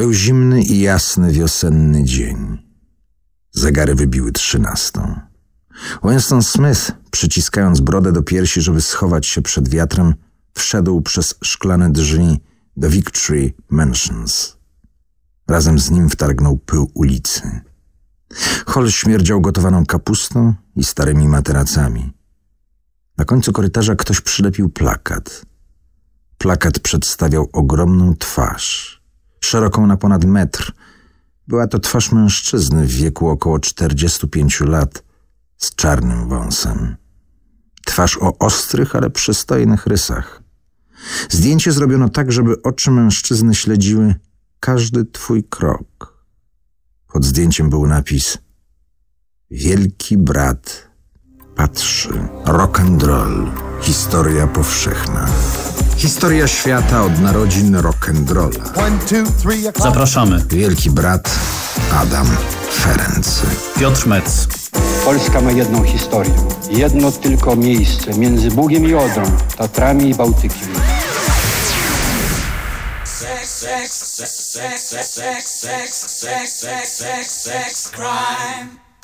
Był zimny i jasny wiosenny dzień. Zegary wybiły trzynastą. Winston Smith, przyciskając brodę do piersi, żeby schować się przed wiatrem, wszedł przez szklane drzwi do Victory Mansions. Razem z nim wtargnął pył ulicy. Hol śmierdział gotowaną kapustą i starymi materacami. Na końcu korytarza ktoś przylepił plakat. Plakat przedstawiał ogromną twarz, szeroką na ponad metr. Była to twarz mężczyzny w wieku około 45 lat, z czarnym wąsem. Twarz o ostrych, ale przystojnych rysach. Zdjęcie zrobiono tak, żeby oczy mężczyzny śledziły każdy twój krok. Pod zdjęciem był napis Wielki brat patrzy. Rock and roll. Historia powszechna. Historia świata od narodzin rock'n'rolla. Zapraszamy. Wielki brat Adam Ferenc. Piotr Metz. Polska ma jedną historię. Jedno tylko miejsce między Bugiem i Odrą, Tatrami i Bałtykiem. Sex, sex, sex, sex, sex, sex, sex, sex, sex,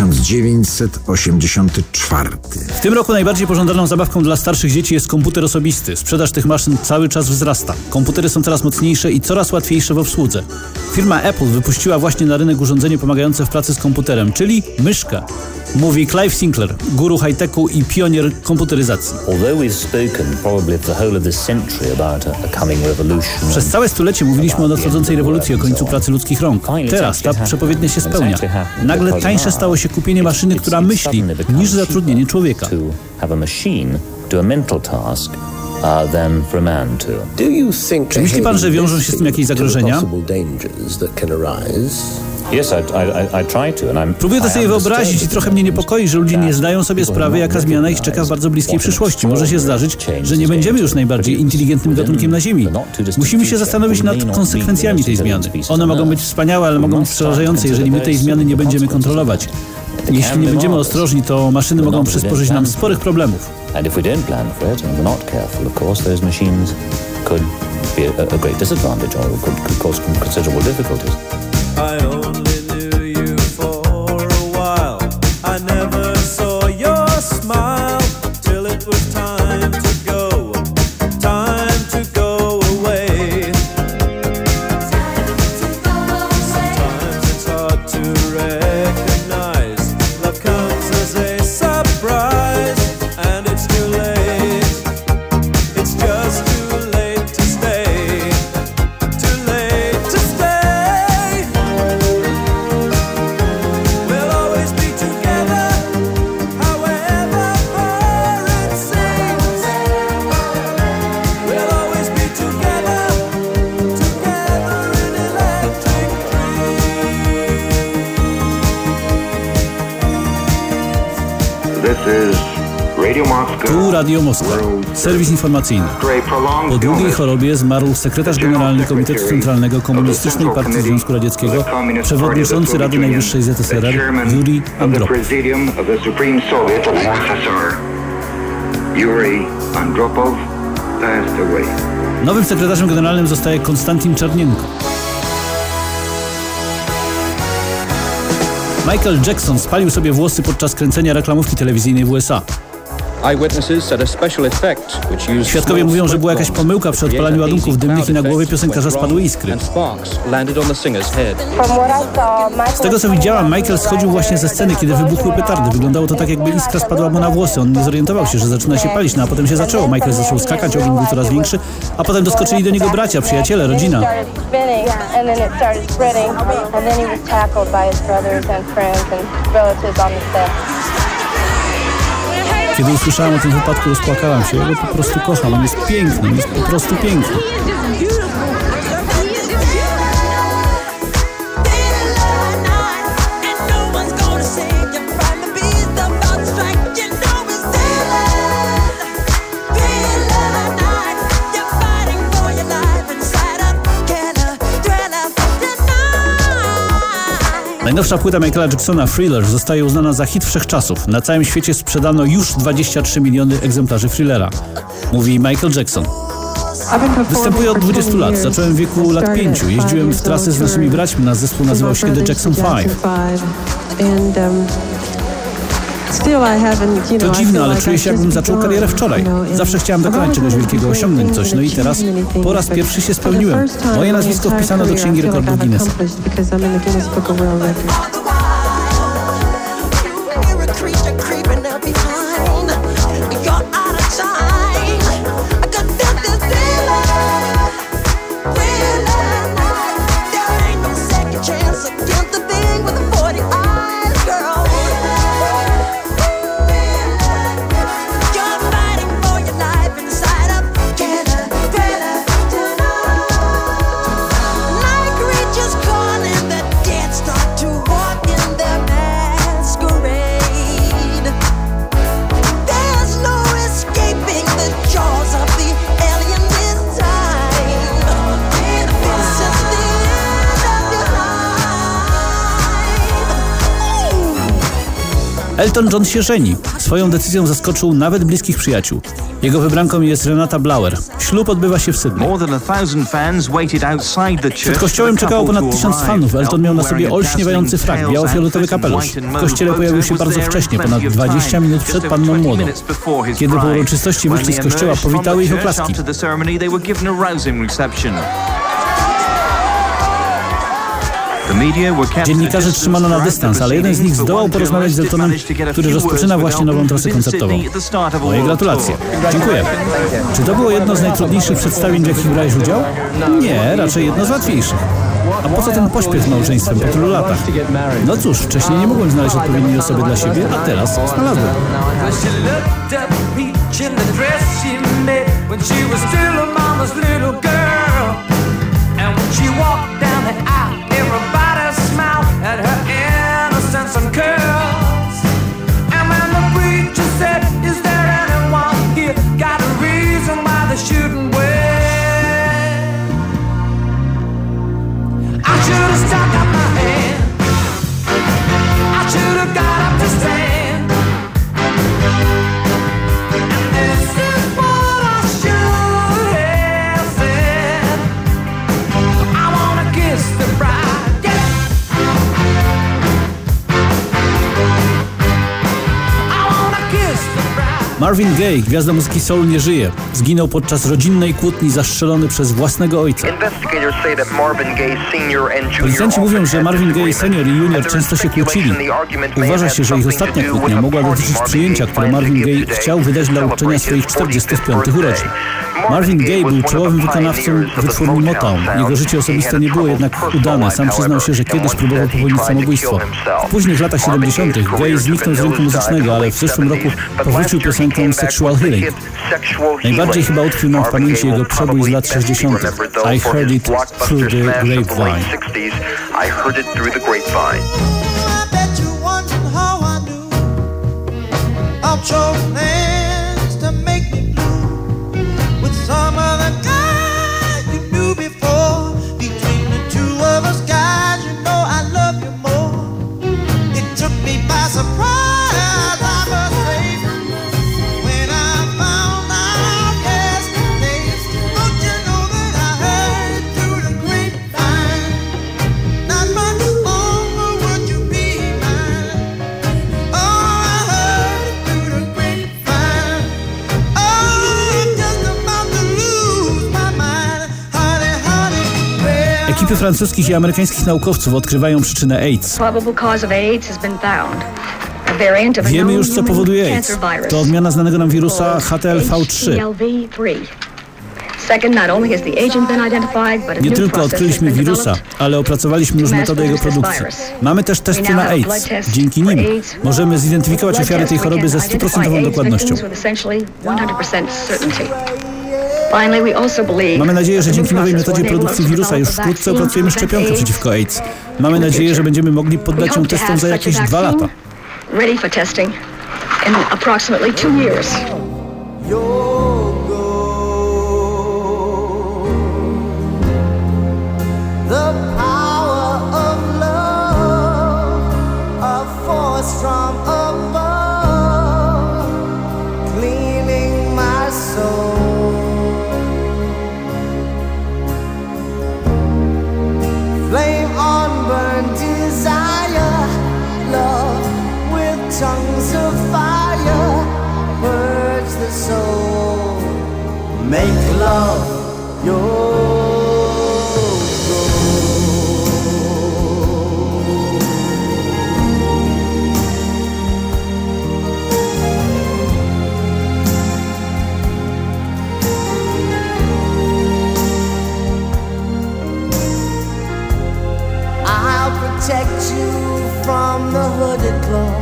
1984. W tym roku najbardziej pożądaną zabawką dla starszych dzieci jest komputer osobisty. Sprzedaż tych maszyn cały czas wzrasta. Komputery są coraz mocniejsze i coraz łatwiejsze w obsłudze. Firma Apple wypuściła właśnie na rynek urządzenie pomagające w pracy z komputerem, czyli myszkę. Mówi Clive Sinclair, guru high-techu i pionier komputeryzacji. Przez całe stulecie mówiliśmy o nadchodzącej rewolucji, o końcu pracy ludzkich rąk. Teraz ta przepowiednia się spełnia. Nagle tańsze stało się kupienie maszyny, która myśli, niż zatrudnienie człowieka. Czy myśli pan, że wiążą się z tym jakieś zagrożenia? Próbuję to sobie wyobrazić i trochę mnie niepokoi, że ludzie nie zdają sobie sprawy, jaka zmiana ich czeka w bardzo bliskiej przyszłości. Może się zdarzyć, że nie będziemy już najbardziej inteligentnym gatunkiem na Ziemi. Musimy się zastanowić nad konsekwencjami tej zmiany. One mogą być wspaniałe, ale mogą być przerażające, jeżeli my tej zmiany nie będziemy kontrolować. Jeśli nie będziemy ostrożni, to maszyny mogą przysporzyć nam sporych problemów. could be a, a great disadvantage or could, could cause considerable difficulties. I only Radio Moskwa, serwis informacyjny. Po długiej chorobie zmarł sekretarz generalny Komitetu Centralnego Komunistycznej Partii Związku Radzieckiego, przewodniczący Rady Najwyższej ZSRR Yuri Andropov. Nowym sekretarzem generalnym zostaje Konstantin Czarnienko. Michael Jackson spalił sobie włosy podczas kręcenia reklamówki telewizyjnej w USA. Świadkowie mówią, że była jakaś pomyłka przy odpalaniu ładunków dymnych i na głowie piosenkarza spadły iskry. Z tego co widziałam, Michael schodził właśnie ze sceny, kiedy wybuchły petardy. Wyglądało to tak, jakby iskra spadła mu na włosy. On nie zorientował się, że zaczyna się palić, no a potem się zaczęło. Michael zaczął skakać, ogień był coraz większy, a potem doskoczyli do niego bracia, przyjaciele, rodzina. Kiedy usłyszałem o tym wypadku, rozpłakałam się. Ja go po prostu kocham. On jest piękny, on jest po prostu piękny. Najnowsza płyta Michaela Jacksona Thriller zostaje uznana za hit wszechczasów. Na całym świecie sprzedano już 23 miliony egzemplarzy Thrillera, mówi Michael Jackson. Występuję od 20 lat. Zacząłem w wieku lat 5. Jeździłem w trasy z naszymi braćmi. Nasz zespół nazywał się The Jackson 5. To dziwne, ale czuję się jakbym zaczął karierę wczoraj. Zawsze chciałem dokonać czegoś wielkiego, osiągnąć coś. No i teraz po raz pierwszy się spełniłem. Moje nazwisko wpisano do Księgi Rekordów Guinnessa. Elton John się żeni. Swoją decyzją zaskoczył nawet bliskich przyjaciół. Jego wybranką jest Renata Blauer. Ślub odbywa się w Sydney. Przed kościołem czekało ponad tysiąc fanów. Elton miał na sobie olśniewający frak, biało-fioletowy kapelusz. W kościele pojawił się bardzo wcześnie, ponad 20 minut przed panną młodą. Kiedy po uroczystości wyszli z kościoła, powitały ich oklaski. Dziennikarze trzymano na dystans, ale jeden z nich zdołał porozmawiać z Eltonem, który rozpoczyna właśnie nową trasę koncertową. Moje gratulacje. Dziękuję. Czy to było jedno z najtrudniejszych przedstawień, w jakich brałeś udział? Nie, raczej jedno z łatwiejszych. A po co ten pośpiech małżeństwem po tylu latach? No cóż, wcześniej nie mogłem znaleźć odpowiedniej osoby dla siebie, a teraz znalazłem. she walked down the aisle, Marvin Gaye, gwiazda muzyki soul, nie żyje. Zginął podczas rodzinnej kłótni zastrzelony przez własnego ojca. Policjanci mówią, że Marvin Gaye senior i junior często się kłócili. Uważa się, że ich ostatnia kłótnia mogła dotyczyć przyjęcia, które Marvin Gaye chciał wydać dla uczczenia swoich 45 urodzin. Marvin Gaye był czołowym wykonawcą wytwórni Motown. Jego życie osobiste nie było jednak udane. Sam przyznał się, że kiedyś próbował popełnić samobójstwo. W późnych latach 70. Gaye zniknął z rynku muzycznego, ale w zeszłym roku powrócił piosenką Sexual Healing. Najbardziej chyba utkwił nam w pamięci jego przebój z lat 60. I heard it through the grapevine. Ekipy francuskich i amerykańskich naukowców odkrywają przyczynę AIDS. Wiemy już, co powoduje AIDS. To odmiana znanego nam wirusa HTLV3. Nie tylko odkryliśmy wirusa, ale opracowaliśmy już metodę jego produkcji. Mamy też testy na AIDS. Dzięki nim możemy zidentyfikować ofiary tej choroby ze stuprocentową dokładnością. Mamy nadzieję, że dzięki nowej metodzie produkcji wirusa już wkrótce opracujemy szczepionkę przeciwko AIDS. Mamy nadzieję, że będziemy mogli poddać ją testom za jakieś dwa lata. make from the hooded claw.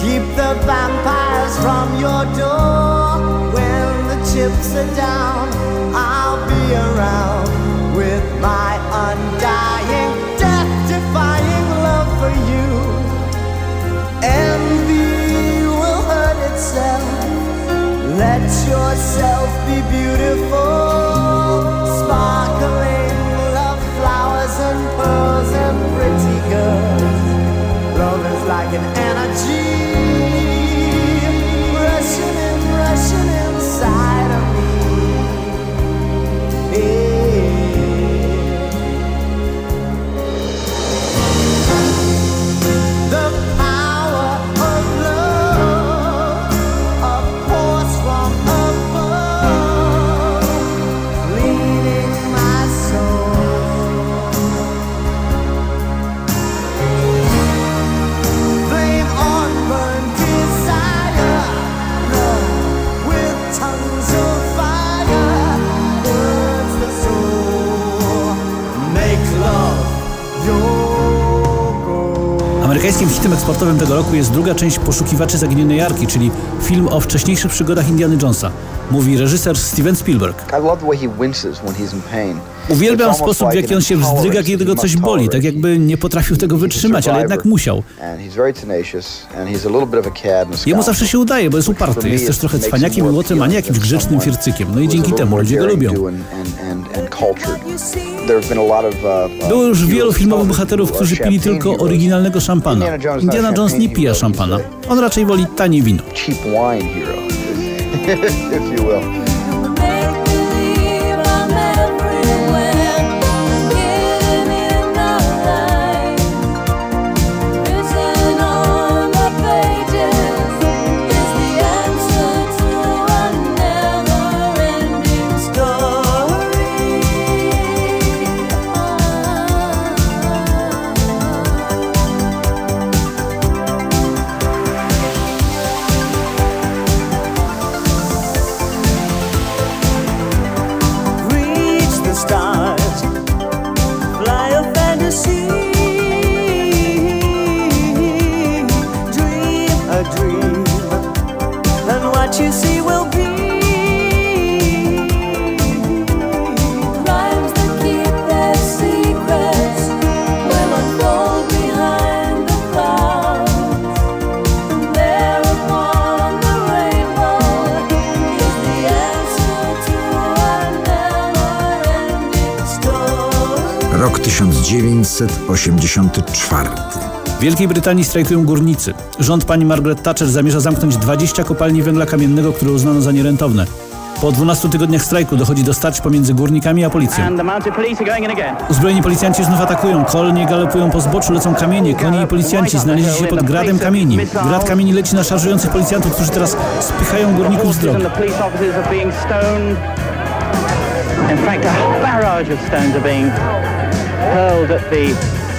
Keep the vampires from your door When the chips are down, I'll be around with my undying, death defying love for you. Envy will hurt itself. Let yourself be beautiful, sparkling love flowers and pearls and pretty like an energy Amerykańskim hitem eksportowym tego roku jest druga część Poszukiwaczy Zaginionej Arki, czyli film o wcześniejszych przygodach Indiana Jonesa. Mówi reżyser Steven Spielberg. Uwielbiam sposób, w jaki on się wzdryga, kiedy go coś boli, tak jakby nie potrafił tego wytrzymać, ale jednak musiał. Jemu zawsze się udaje, bo jest uparty, jest też trochę cwaniakiem i łotrem, a nie jakimś grzecznym fircykiem. No i dzięki temu ludzie go lubią. Było już wielu filmowych bohaterów, którzy pili tylko oryginalnego szampana. Indiana Jones nie pija szampana. On raczej woli tanie wino. Rok 1984. W Wielkiej Brytanii strajkują górnicy. Rząd pani Margaret Thatcher zamierza zamknąć 20 kopalni węgla kamiennego, które uznano za nierentowne. Po 12 tygodniach strajku dochodzi do starć pomiędzy górnikami a policją. Uzbrojeni policjanci znów atakują, kolnie galopują po zboczu, lecą kamienie, konie i policjanci znaleźli się pod gradem kamieni. Grad kamieni leci na szarżujących policjantów, którzy teraz spychają górników z drogi. In fact, a barrage of stones are being hurled at the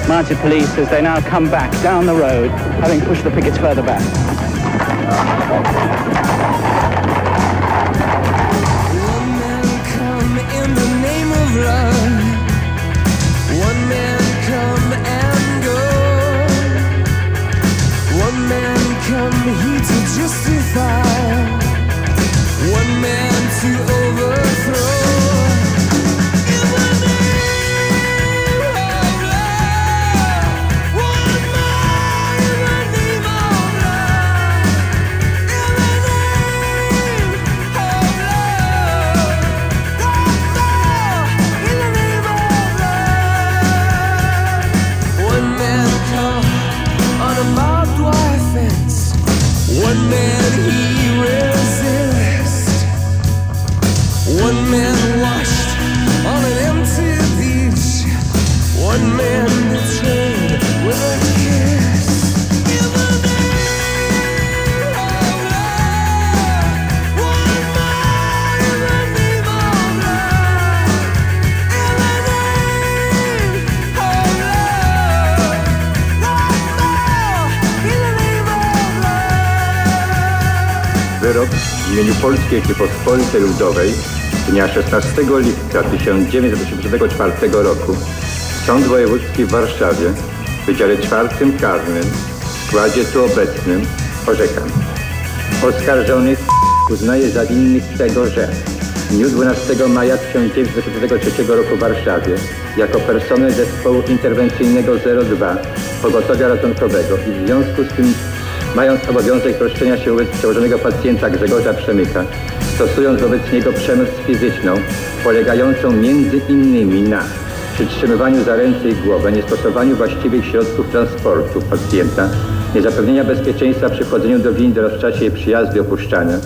mounted police as they now come back down the road, having pushed the pickets further back. One man come here to justify. Polskiej Rzeczypospolitej Ludowej dnia 16 lipca 1984 roku Sąd Wojewódzki w Warszawie w Wydziale Czwartym Karnym w składzie tu obecnym orzekam. Oskarżonych uznaje za winnych tego, że w dniu 12 maja 1983 roku w Warszawie jako personel zespołu interwencyjnego 02 pogotowia ratunkowego i w związku z tym mając obowiązek troszczenia się wobec przełożonego pacjenta Grzegorza Przemyka, stosując wobec niego przemoc fizyczną, polegającą między innymi na przytrzymywaniu za ręce i głowę, niestosowaniu właściwych środków transportu pacjenta, niezapewnienia bezpieczeństwa przy wchodzeniu do windy oraz w czasie jej przyjazdu i opuszczania,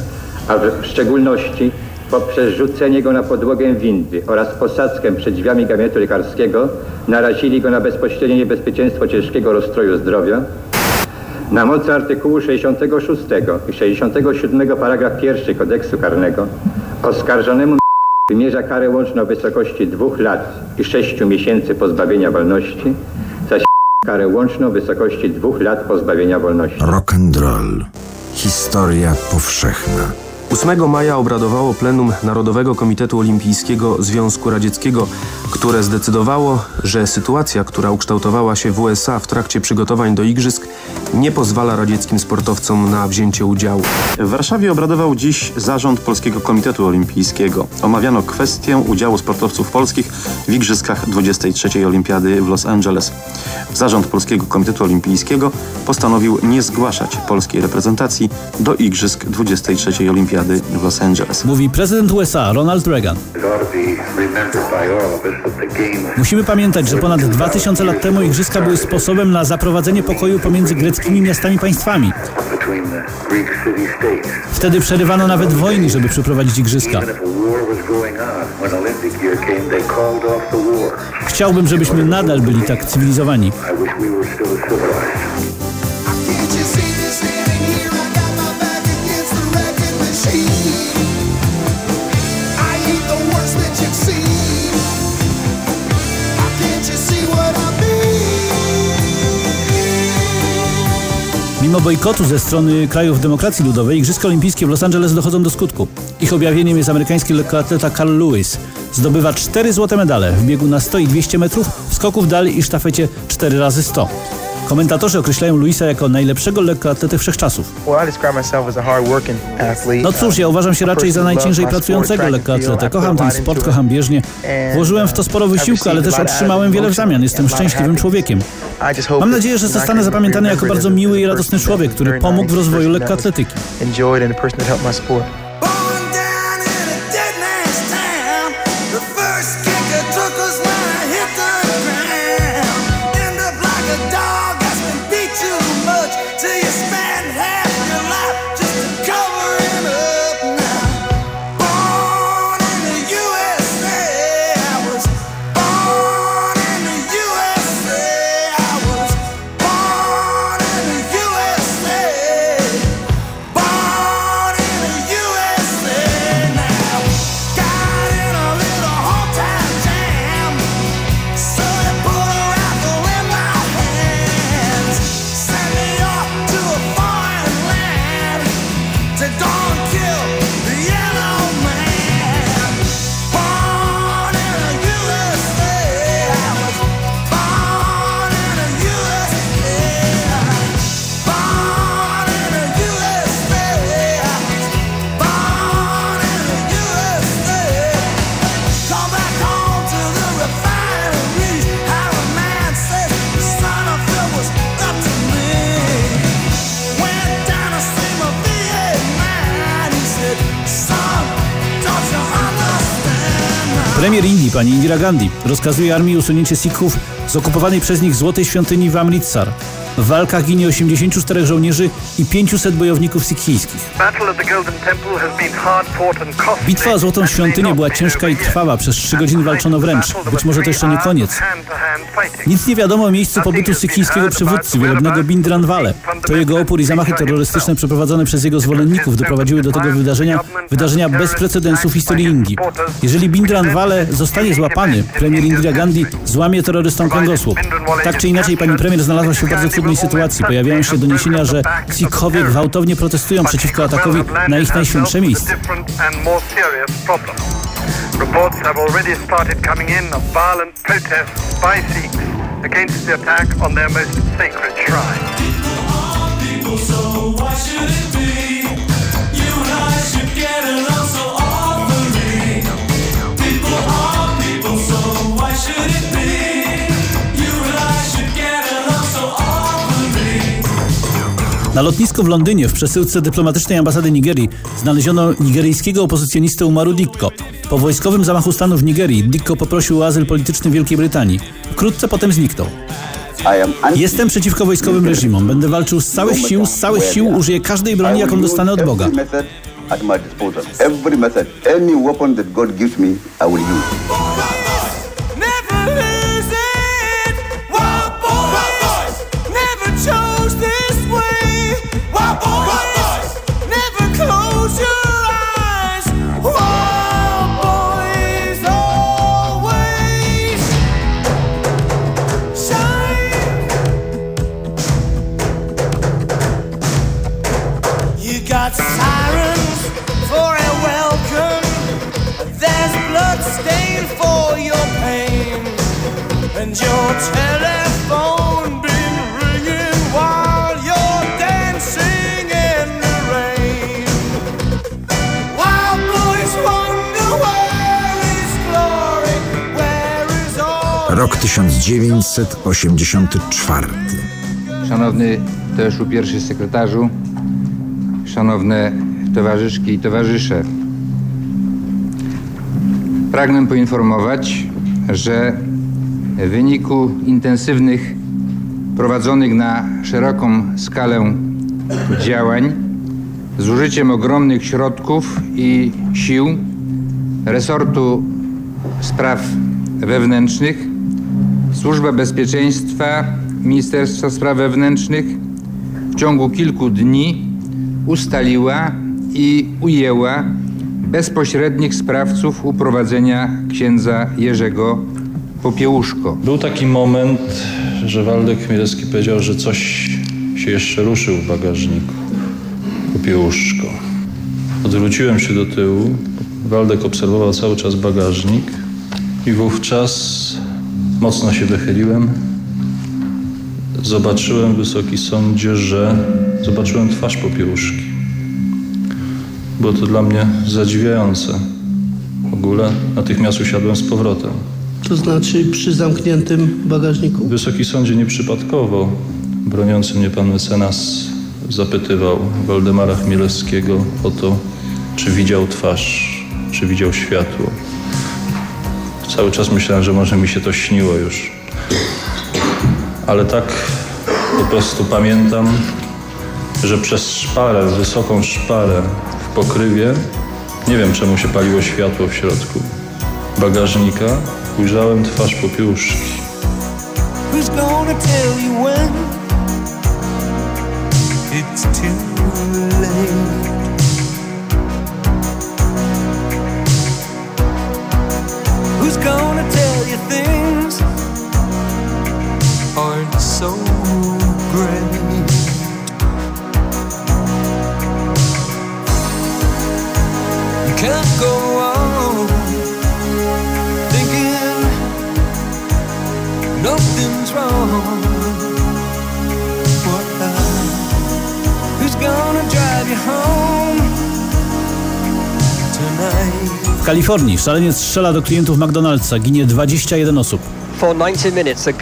a w szczególności poprzez rzucenie go na podłogę windy oraz posadzkę przed drzwiami gabinetu lekarskiego narazili go na bezpośrednie niebezpieczeństwo ciężkiego rozstroju zdrowia, na mocy artykułu 66 i 67 paragraf 1 kodeksu karnego oskarżonemu wymierza karę łączną w wysokości dwóch lat i sześciu miesięcy pozbawienia wolności, zaś karę łączną w wysokości dwóch lat pozbawienia wolności. Rock and roll. Historia powszechna. 8 maja obradowało plenum Narodowego Komitetu Olimpijskiego Związku Radzieckiego, które zdecydowało, że sytuacja, która ukształtowała się w USA w trakcie przygotowań do igrzysk, nie pozwala radzieckim sportowcom na wzięcie udziału. W Warszawie obradował dziś zarząd Polskiego Komitetu Olimpijskiego. Omawiano kwestię udziału sportowców polskich w igrzyskach 23. Olimpiady w Los Angeles. Zarząd Polskiego Komitetu Olimpijskiego postanowił nie zgłaszać polskiej reprezentacji do igrzysk 23. Olimpiady w Los Angeles. Mówi prezydent USA Ronald Reagan. Musimy pamiętać, że ponad 2000 lat temu igrzyska były sposobem na zaprowadzenie pokoju pomiędzy miastami państwami. Wtedy przerywano nawet wojny, żeby przeprowadzić igrzyska. Chciałbym, żebyśmy nadal byli tak cywilizowani. Mimo bojkotu ze strony krajów demokracji ludowej, Igrzyska Olimpijskie w Los Angeles dochodzą do skutku. Ich objawieniem jest amerykański lekkoatleta Carl Lewis. Zdobywa cztery złote medale w biegu na 100 i 200 metrów, w skoku w dal i sztafecie 4 razy 100. Komentatorzy określają Luisa jako najlepszego lekkoatletę wszechczasów. No cóż, ja uważam się raczej za najciężej pracującego lekkoatletę. Kocham ten sport, kocham bieżnie. Włożyłem w to sporo wysiłku, ale też otrzymałem wiele w zamian. Jestem szczęśliwym człowiekiem. Mam nadzieję, że zostanę zapamiętany jako bardzo miły i radosny człowiek, który pomógł w rozwoju lekkoatletyki. Premier Indii, pani Indira Gandhi, rozkazuje armii usunięcie Sikhów z okupowanej przez nich Złotej Świątyni w Amritsar. W walkach ginie 84 żołnierzy i 500 bojowników sikhijskich. Bitwa o Złotą Świątynię była ciężka i krwawa. Przez 3 godziny walczono wręcz. Być może to jeszcze nie koniec. Nic nie wiadomo o miejscu pobytu sykhijskiego przywódcy, wielebnego Bindranwale. To jego opór i zamachy terrorystyczne przeprowadzone przez jego zwolenników doprowadziły do tego wydarzenia, wydarzenia bez precedensu w historii Indii. Jeżeli Bindranwale zostanie złapany, premier Indira Gandhi złamie terrorystom kręgosłup. Tak czy inaczej, pani premier znalazła się w bardzo trudnej sytuacji. Pojawiają się doniesienia, że Sikhowie gwałtownie protestują przeciwko atakowi na ich najświętsze miejsce. Reports have already started coming in of violent protests by Sikhs against the attack on their most sacred shrine. Na lotnisku w Londynie w przesyłce dyplomatycznej ambasady Nigerii znaleziono nigeryjskiego opozycjonistę Umaru Dikko. Po wojskowym zamachu stanu w Nigerii Dikko poprosił o azyl polityczny w Wielkiej Brytanii. Wkrótce potem zniknął. Jestem przeciwko wojskowym reżimom. Będę walczył z całych sił, z całych sił użyję każdej broni, jaką dostanę od Boga. Every method, any weapon that God gives me, I will use. Rok 1984. Szanowny Tereszu pierwszy sekretarzu, szanowne towarzyszki i towarzysze. Pragnę poinformować, że w wyniku intensywnych, prowadzonych na szeroką skalę działań, z użyciem ogromnych środków i sił resortu spraw wewnętrznych Służba Bezpieczeństwa Ministerstwa Spraw Wewnętrznych w ciągu kilku dni ustaliła i ujęła bezpośrednich sprawców uprowadzenia księdza Jerzego Popiełuszko. Był taki moment, że Waldek Chmielewski powiedział, że coś się jeszcze ruszył w bagażniku. Popiełuszko. Odwróciłem się do tyłu. Waldek obserwował cały czas bagażnik i wówczas Mocno się wychyliłem. Zobaczyłem, wysoki sądzie, że zobaczyłem twarz popiełuszki. Było to dla mnie zadziwiające. W ogóle natychmiast usiadłem z powrotem. To znaczy przy zamkniętym bagażniku? Wysoki sądzie nieprzypadkowo broniący mnie pan mecenas zapytywał Waldemara Chmielewskiego o to, czy widział twarz, czy widział światło. Cały czas myślałem, że może mi się to śniło już. Ale tak po prostu pamiętam, że przez szparę, wysoką szparę w pokrywie, nie wiem czemu się paliło światło w środku bagażnika, ujrzałem twarz popiełuszki. Who's gonna tell you when it's too late? gonna tell you things aren't so great. Can't go on thinking nothing's wrong. What who's gonna drive you home tonight? W Kalifornii szaleniec strzela do klientów McDonald'sa, ginie 21 osób.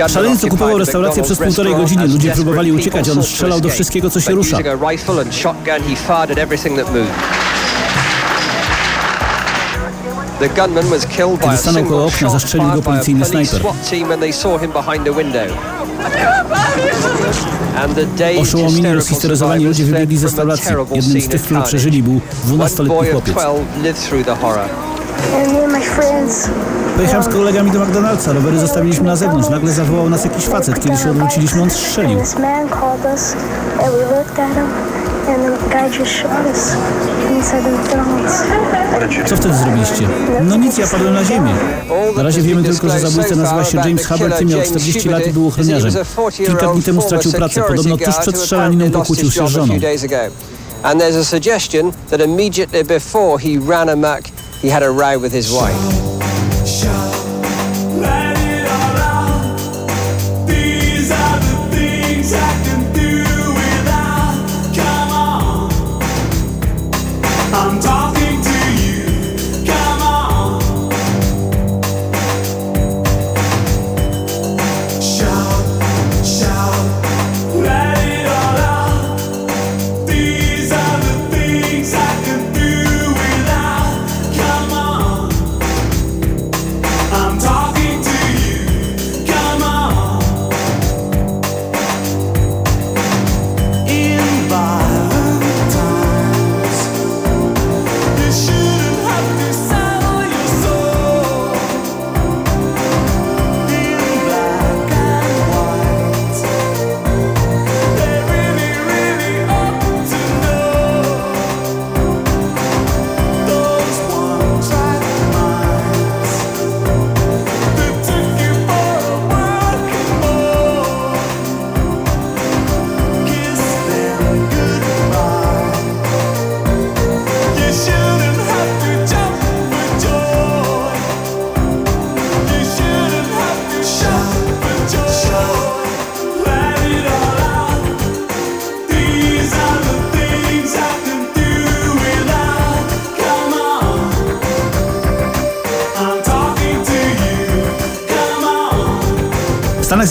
Szaleniec okupował restaurację przez półtorej godziny. Ludzie próbowali uciekać, on strzelał do wszystkiego, co się rusza. Kiedy stanął koło okna, zastrzelił go policyjny snajper. Oszołomieni, rozhistoryzowani ludzie wybiegli ze staulacji. Jednym z tych, którzy przeżyli, był 12-letni chłopiec. Pojechałem z kolegami do McDonald'sa, rowery zostawiliśmy na zewnątrz. Nagle zawołał nas jakiś facet. Kiedy się odwróciliśmy, on strzelił. Co wtedy zrobiliście? No nic, ja padłem na ziemię. Na razie wiemy tylko, że zabójca nazywa się James Hubbard i miał 40 lat i był ochroniarzem. Kilka dni temu stracił pracę. Podobno tuż przed strzelaniną pokłócił się z żoną. And there's a suggestion that immediately before he ran amok, he had a row with his wife.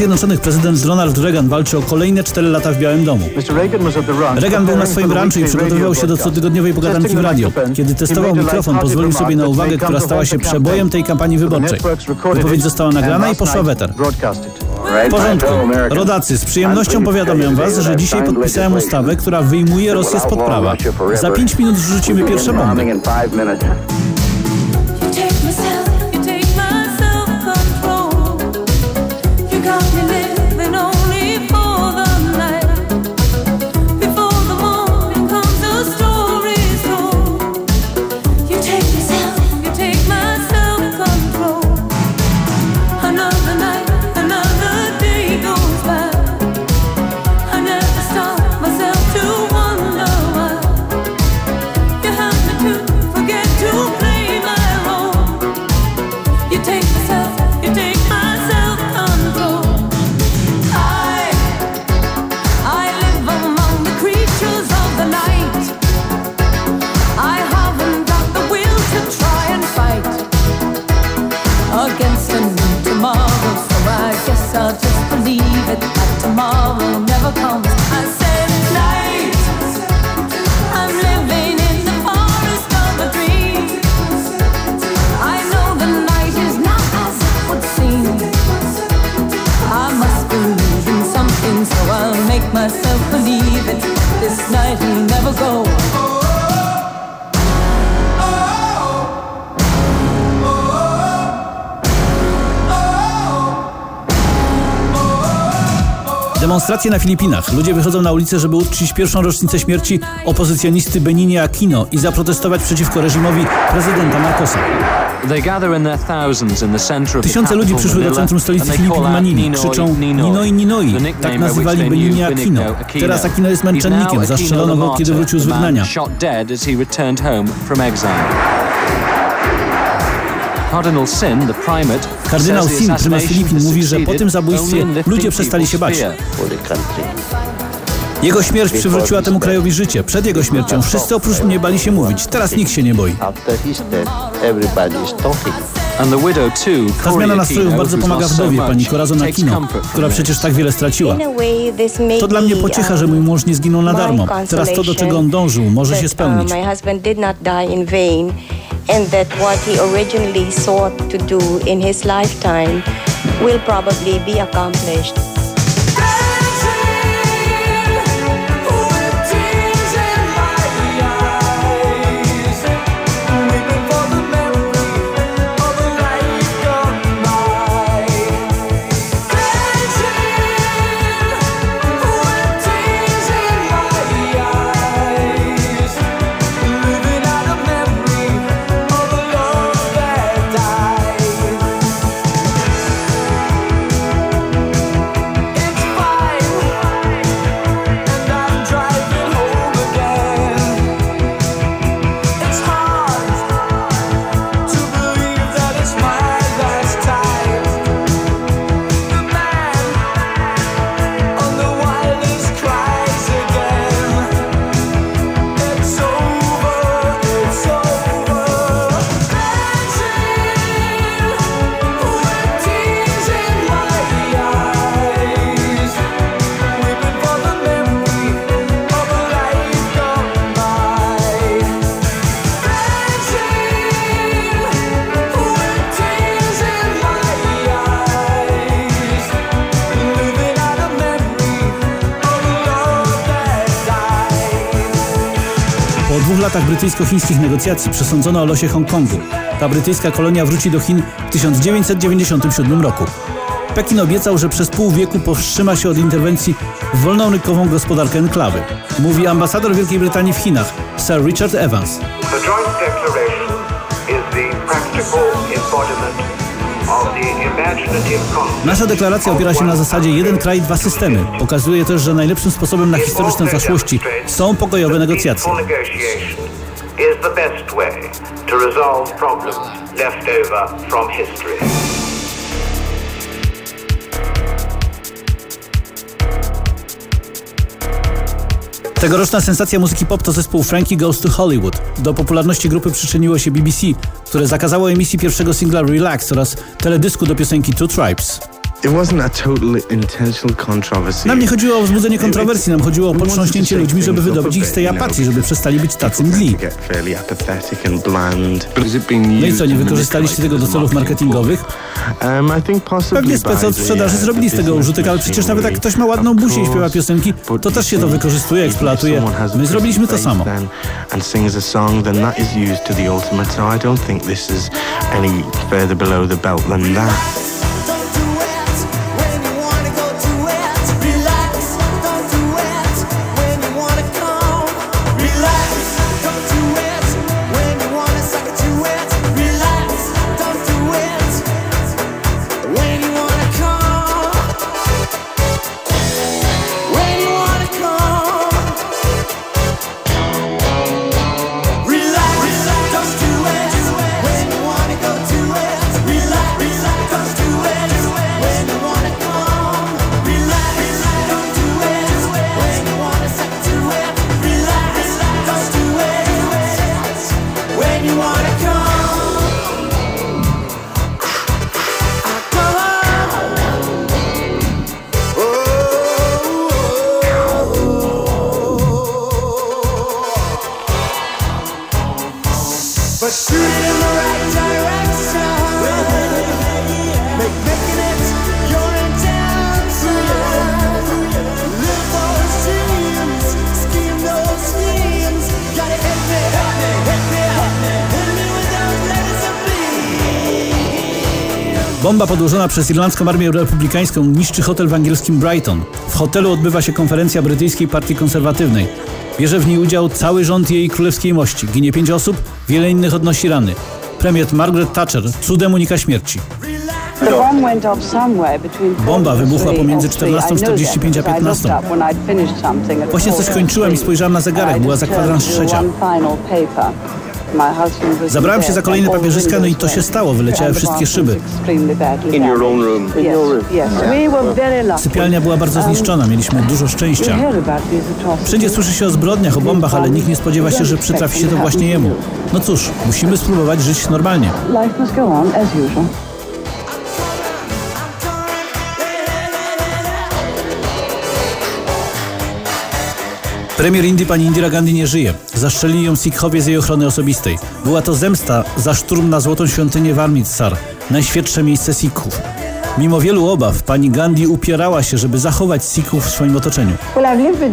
Zjednoczonych prezydent Ronald Reagan walczy o kolejne 4 lata w Białym Domu. Reagan był na swoim ranczu i przygotowywał się do cotygodniowej pogadanki w radio. Kiedy testował mikrofon, pozwolił sobie na uwagę, która stała się przebojem tej kampanii wyborczej. Wypowiedź została nagrana i poszła w eter. W porządku. Rodacy, z przyjemnością powiadamiam was, że dzisiaj podpisałem ustawę, która wyjmuje Rosję spod prawa. Za 5 minut wrzucimy pierwsze bomby. Demonstracje na Filipinach. Ludzie wychodzą na ulicę, żeby uczcić pierwszą rocznicę śmierci opozycjonisty Beninie Aquino i zaprotestować przeciwko reżimowi prezydenta Marcosa. Tysiące ludzi przyszły do centrum stolicy Filipin Manili. Krzyczą Ninoi Ninoi. Tak nazywali Beninie Aquino. Teraz Aquino jest męczennikiem. Zastrzelono go, kiedy wrócił z wygnania. Kardynał Sin, prymas Filipin, mówi, że po tym zabójstwie ludzie przestali się bać. Jego śmierć przywróciła temu krajowi życie. Przed jego śmiercią wszyscy oprócz mnie bali się mówić. Teraz nikt się nie boi. Ta zmiana nastrojów bardzo pomaga wdowie, pani Corazon Aquino, która przecież tak wiele straciła. To dla mnie pociecha, że mój mąż nie zginął na darmo. Teraz to, do czego on dążył, może się spełnić. And that what he originally sought to do in his lifetime will probably be accomplished. Po dwóch latach brytyjsko-chińskich negocjacji przesądzono o losie Hongkongu. Ta brytyjska kolonia wróci do Chin w 1997 roku. Pekin obiecał, że przez pół wieku powstrzyma się od interwencji w wolną rynkową gospodarkę enklawy. Mówi ambasador Wielkiej Brytanii w Chinach, Sir Richard Evans. The joint declaration is the practical embodiment Nasza deklaracja opiera się na zasadzie jeden kraj, dwa systemy. Pokazuje też, że najlepszym sposobem na historyczne zaszłości są pokojowe negocjacje. Is the best way to resolve problems left over from history. Tegoroczna sensacja muzyki pop to zespół Frankie Goes to Hollywood. Do popularności grupy przyczyniło się BBC, które zakazało emisji pierwszego singla Relax oraz teledysku do piosenki Two Tribes. It wasn't a totally intentional controversy. Nam nie chodziło o wzbudzenie kontrowersji, nam chodziło o potrząśnięcie ludźmi, żeby wydobyć ich z tej apatii, żeby przestali być tacy mdli. Get fairly apathetic and bland. But is it being No i used co, nie wykorzystaliście tego do celów marketingowych? Um, I think possibly Pewnie by specy od the, sprzedaży uh, zrobili z tego użytek, ale przecież nawet jak ktoś ma ładną buzię i śpiewa piosenki, But to też się to wykorzystuje, eksploatuje. My zrobiliśmy to samo. face then And sings a song, then that is used to the ultimate. So I don't think this is any further below the belt than that. Bomba podłożona przez irlandzką armię republikańską niszczy hotel w angielskim Brighton. W hotelu odbywa się konferencja brytyjskiej partii konserwatywnej. Bierze w niej udział cały rząd jej królewskiej mości. Ginie pięć osób, wiele innych odnosi rany. Premier Margaret Thatcher cudem unika śmierci. Bomba wybuchła pomiędzy 14.45 a 15. Właśnie coś kończyłem i spojrzałem na zegarek, była za kwadrans trzecia. Zabrałem się za kolejne papierzyska, no i to się stało, wyleciały wszystkie szyby. Sypialnia była bardzo zniszczona, mieliśmy dużo szczęścia. Wszędzie słyszy się o zbrodniach, o bombach, ale nikt nie spodziewa się, że przytrafi się to właśnie jemu. No cóż, musimy spróbować żyć normalnie. Premier Indii pani Indira Gandhi nie żyje. Zastrzelili ją Sikhowie z jej ochrony osobistej. Była to zemsta za szturm na Złotą Świątynię w Amritsar, najświętsze miejsce Sikhów. Mimo wielu obaw, pani Gandhi upierała się, żeby zachować Sikhów w swoim otoczeniu.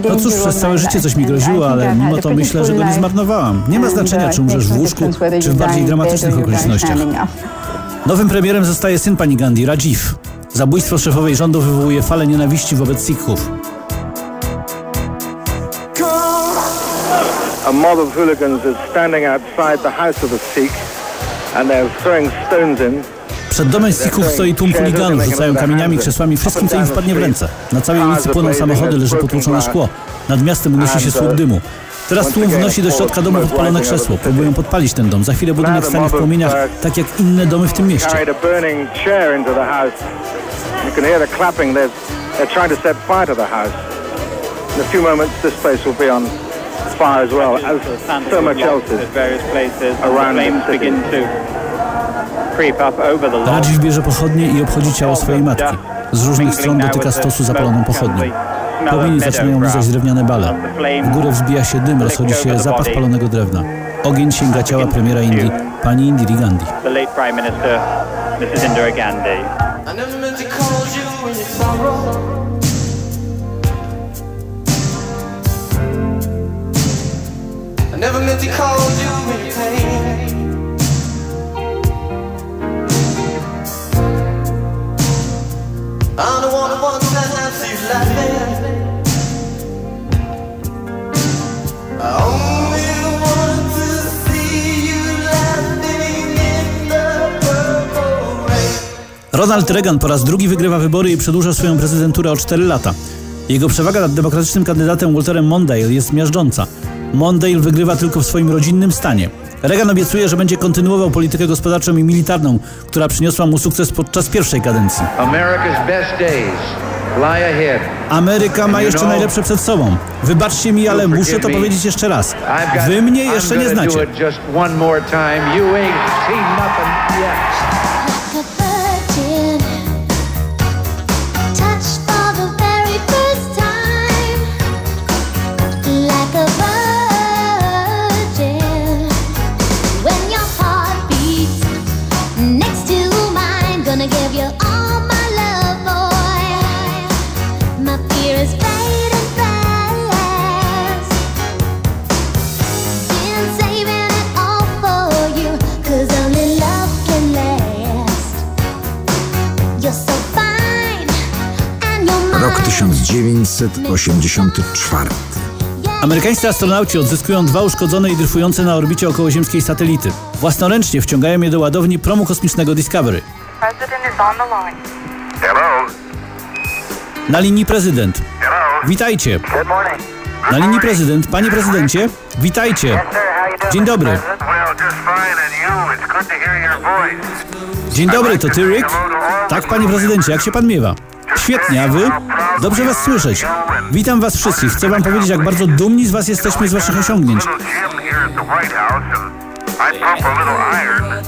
No cóż, przez całe życie coś mi groziło, ale mimo to myślę, że go nie zmarnowałam. Nie ma znaczenia, czy umrzesz w łóżku, czy w bardziej dramatycznych okolicznościach. Nowym premierem zostaje syn pani Gandhi, Rajiv. Zabójstwo szefowej rządu wywołuje falę nienawiści wobec Sikhów. A mob of hooligans is standing outside the house of a Sikh and they're throwing stones in. Przed domem Sikhów stoi tłum chuliganów, rzucają kamieniami, krzesłami, wszystkim, co im wpadnie w ręce. Na całej ulicy płoną samochody, leży potłuczone szkło. Nad miastem unosi się słup dymu. Teraz tłum wnosi do środka domu podpalone krzesło. Próbują podpalić ten dom. Za chwilę budynek stanie w płomieniach, tak jak inne domy w tym mieście. In a few moments, this place will be on fire as well, as so much else is around the city. Radziw bierze pochodnie i obchodzi ciało swojej matki. Z różnych stron dotyka stosu zapaloną pochodnią. Płomienie zaczynają lizać drewniane bale. W górę wzbija się dym, rozchodzi się zapach palonego drewna. Ogień sięga ciała premiera Indii, pani Indiri Gandhi. The late Prime Minister, Mrs. Indira Gandhi. Never meant to cause you any pain. Have you laughing. I only want to see you laughing in the purple rain. Ronald Reagan po raz drugi wygrywa wybory i przedłuża swoją prezydenturę o 4 lata. Jego przewaga nad demokratycznym kandydatem Walterem Mondale jest miażdżąca. Mondale wygrywa tylko w swoim rodzinnym stanie. Reagan obiecuje, że będzie kontynuował politykę gospodarczą i militarną, która przyniosła mu sukces podczas pierwszej kadencji. Ameryka ma jeszcze najlepsze przed sobą. Wybaczcie mi, ale muszę to powiedzieć jeszcze raz. Wy mnie jeszcze nie znacie. 1984. Amerykańscy astronauci odzyskują dwa uszkodzone i dryfujące na orbicie okołoziemskiej satelity. Własnoręcznie wciągają je do ładowni promu kosmicznego Discovery. Na linii prezydent. Witajcie. Na linii prezydent. Panie prezydencie, witajcie. Dzień dobry. Dzień dobry, to ty, Rick? Tak, panie prezydencie, jak się pan miewa? Świetnie, a wy? Dobrze was słyszeć. Witam was wszystkich. Chcę wam powiedzieć, jak bardzo dumni z was jesteśmy z waszych osiągnięć.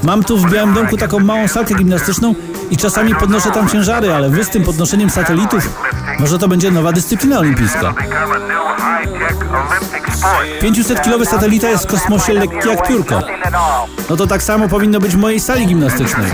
Mam tu w Białym Domku taką małą salkę gimnastyczną i czasami podnoszę tam ciężary, ale wy z tym podnoszeniem satelitów, może to będzie nowa dyscyplina olimpijska. Become a new high-tech Olympic sport. 500-kilowy satelita jest w kosmosie lekki jak piórko. No to tak samo powinno być w mojej sali gimnastycznej.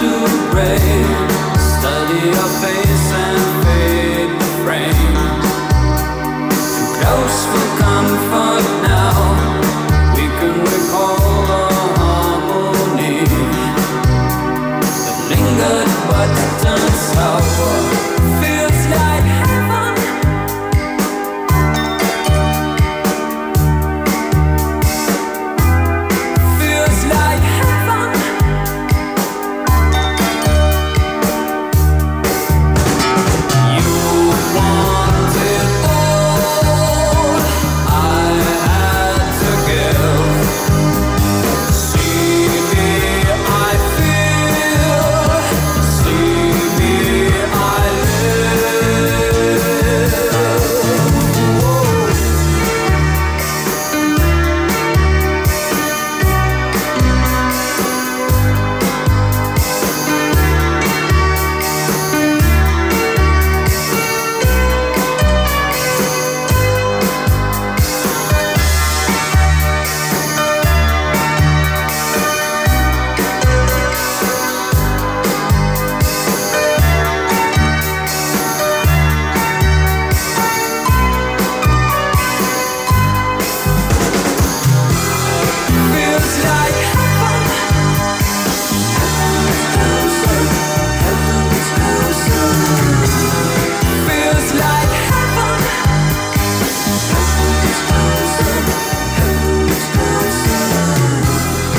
to pray. Study your face and fade the frame. Too close will come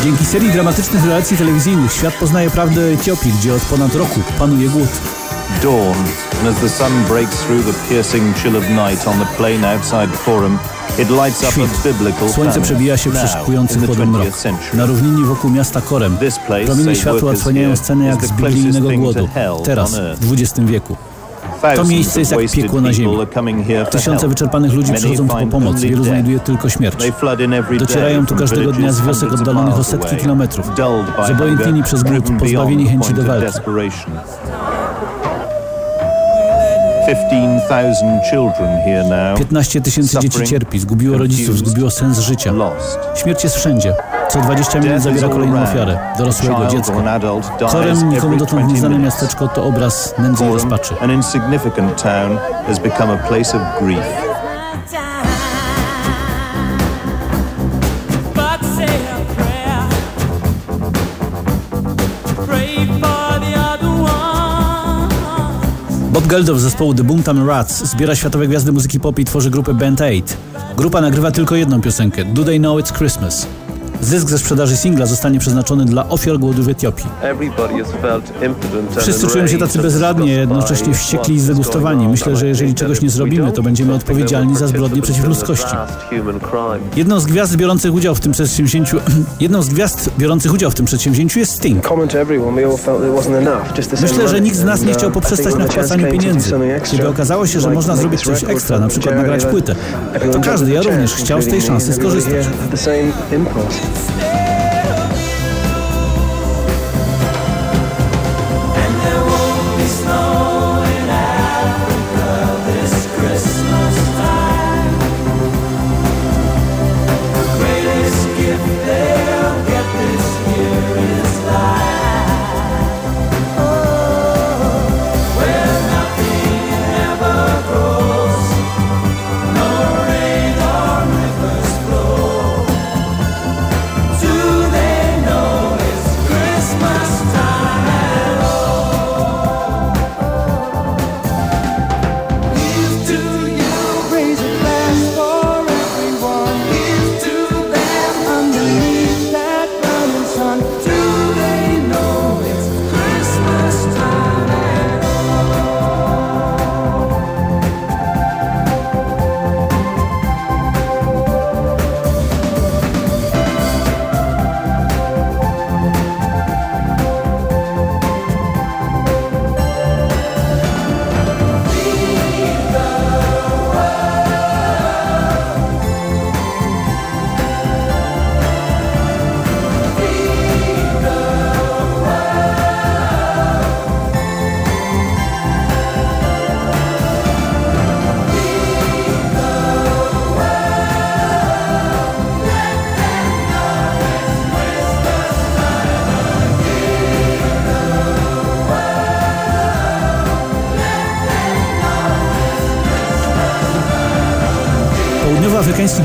Dzięki serii dramatycznych relacji telewizyjnych świat poznaje prawdę Etiopii, gdzie od ponad roku panuje głód. Dawn, and as the sun breaks through the piercing chill of night on the plain outside Forum, it lights up a biblical Słońce przebija się in the chłodem 20th mrok. Na równinie wokół miasta Korem promienie światła odsłaniają sceny jak z biblijnego głodu. Teraz, w XX wieku. To miejsce jest jak piekło na ziemi. Tysiące wyczerpanych ludzi przychodzą tu po pomoc, wielu znajduje tylko śmierć. Docierają tu każdego dnia z wiosek oddalonych o setki kilometrów, zobojętnieni przez głód, pozbawieni chęci do walki. 15 tysięcy dzieci cierpi, zgubiło rodziców, zgubiło sens życia. Śmierć jest wszędzie. Co 20 minut zabiera kolejną ofiarę, dorosłego, dies Korem, nikomu dotąd 20 nieznane miasteczko, to obraz nędzy i rozpaczy. Bob Geldof z zespołu The Boomtown Rats zbiera światowe gwiazdy muzyki pop i tworzy grupę Band 8. Grupa nagrywa tylko jedną piosenkę, Do They Know It's Christmas. Zysk ze sprzedaży singla zostanie przeznaczony dla ofiar głodu w Etiopii. Wszyscy czują się tacy bezradni, a jednocześnie wściekli i zdegustowani. Myślę, że jeżeli czegoś nie zrobimy, to będziemy odpowiedzialni za zbrodnie przeciw ludzkości. Jedną z gwiazd biorących udział w tym przedsięwzięciu, jedną z gwiazd biorących udział w tym przedsięwzięciu jest Sting. Myślę, że nikt z nas nie chciał poprzestać na wpłacaniu pieniędzy. Kiedy okazało się, że można zrobić coś ekstra, na przykład nagrać płytę, to każdy, ja również, chciał z tej szansy skorzystać. And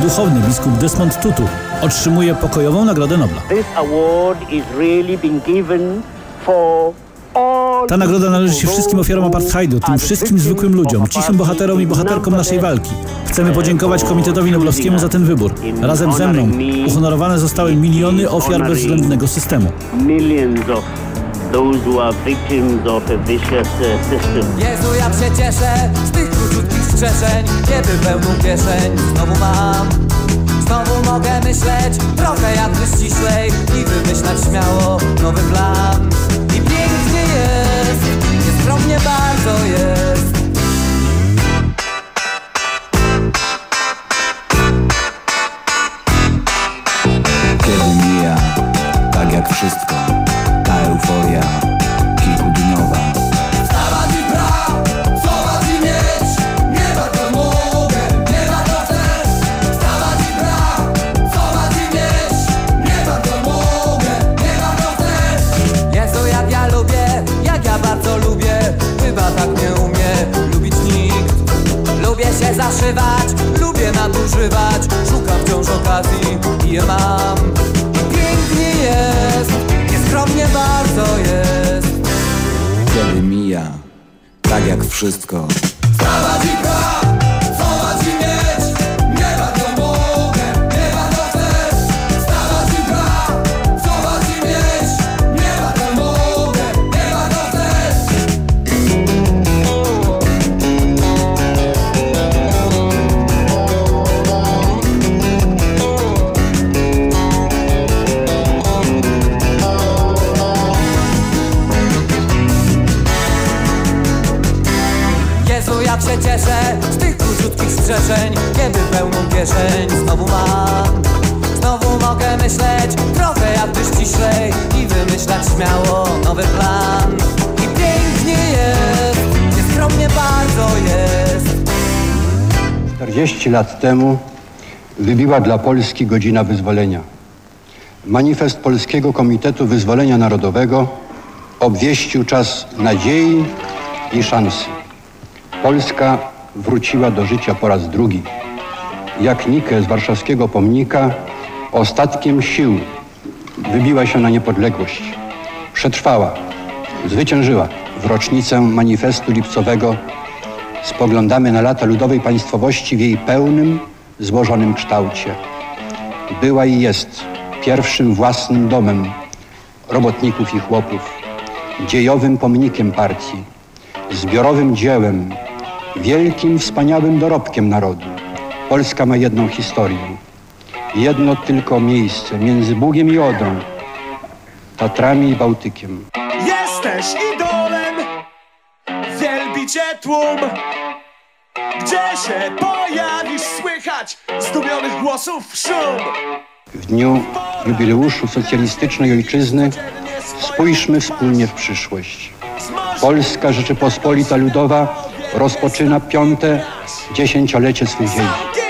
duchowny biskup Desmond Tutu otrzymuje pokojową Nagrodę Nobla. Ta nagroda należy się wszystkim ofiarom apartheidu, tym wszystkim zwykłym ludziom, cichym bohaterom i bohaterkom naszej walki. Chcemy podziękować Komitetowi Noblowskiemu za ten wybór. Razem ze mną uhonorowane zostały miliony ofiar bezwzględnego systemu. millions of those who are victims of a vicious uh, system. Jezu, jak się cieszę z tych strzeżeń Kiedy pełną kieszeń znowu mam. Znowu mogę myśleć trochę jakby ściślej I wymyślać śmiało nowy plan. I pięknie jest, nieskromnie bardzo jest. Kiedy mija, tak jak wszystko, Lubię się zaszywać, lubię nadużywać Szukam wciąż okazji i je mam. Pięknie jest, nieskromnie bardzo jest. Kiedy mija, tak jak wszystko, Wstawać kieszeń znowu mam Znowu mogę myśleć trochę jakby ściślej I wymyślać śmiało nowy plan I pięknie jest, nieskromnie bardzo jest 40 lat temu wybiła dla Polski godzina wyzwolenia. Manifest Polskiego Komitetu Wyzwolenia Narodowego obwieścił czas nadziei i szansy. Polska wróciła do życia po raz drugi. Jak Nikę z warszawskiego pomnika, ostatkiem sił wybiła się na niepodległość. Przetrwała, zwyciężyła. W rocznicę manifestu lipcowego spoglądamy na lata ludowej państwowości w jej pełnym, złożonym kształcie. Była i jest pierwszym własnym domem robotników i chłopów, dziejowym pomnikiem partii, zbiorowym dziełem, wielkim, wspaniałym dorobkiem narodu. Polska ma jedną historię, jedno tylko miejsce między Bugiem i Odrą, Tatrami i Bałtykiem. Jesteś idolem, wielbi cię tłum. Gdzie się pojawisz, słychać zdumionych głosów szum. W dniu jubileuszu socjalistycznej ojczyzny spójrzmy wspólnie w przyszłość. Polska Rzeczypospolita Ludowa rozpoczyna piąte dziesięciolecie swych dziejów.